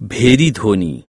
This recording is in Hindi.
भेरी धोनी